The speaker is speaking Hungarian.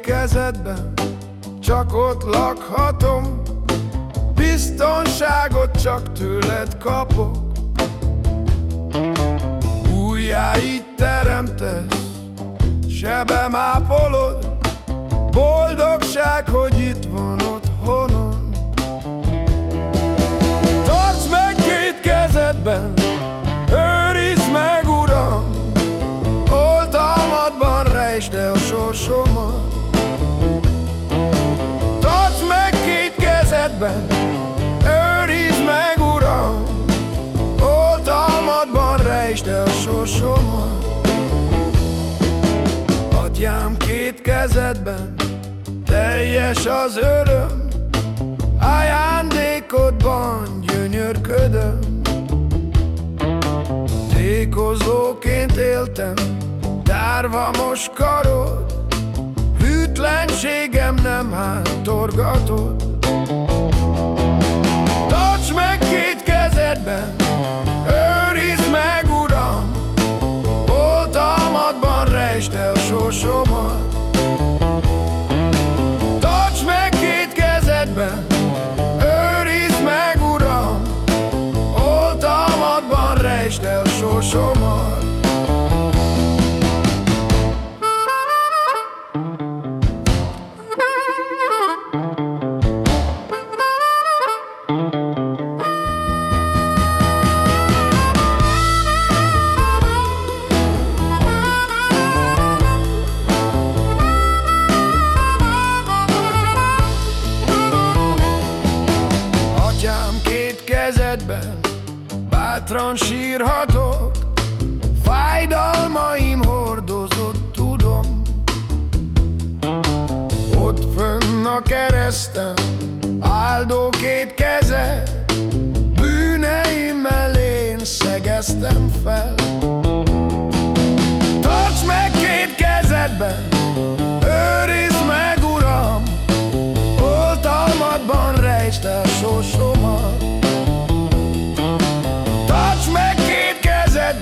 kezedben, csak ott lakhatom, biztonságot csak tőled kapok. Újjáit teremtesz, sebem ápolod, boldogság, hogy itt van otthonon. Tarts meg két kezedben, sorsomat. Tarts meg két kezedben, őrizd meg, Uram, oltalmadban rejtsd el sorsomat. Atyám két kezedben, teljes az öröm, ajándékodban gyönyörködöm. Tékozóként éltem, tárva most karod, hűtlenségem nem hántorgatod. Tarts meg két kezedben, őrizd meg, Uram, oltalmadban rejtsd el sorsomat. kezedben Őrizd meg, Uram Oltalmadban rejtsd el sorsomat kezedben Bátran sírhatok Fájdalmaim hordozott, tudom. Ott fönn a kereszten Áldó két keze Bűneim elén szegeztem fel. Tarts meg két kezedben Őrizd meg, Uram Oltalmadban rejtsd el sorsomat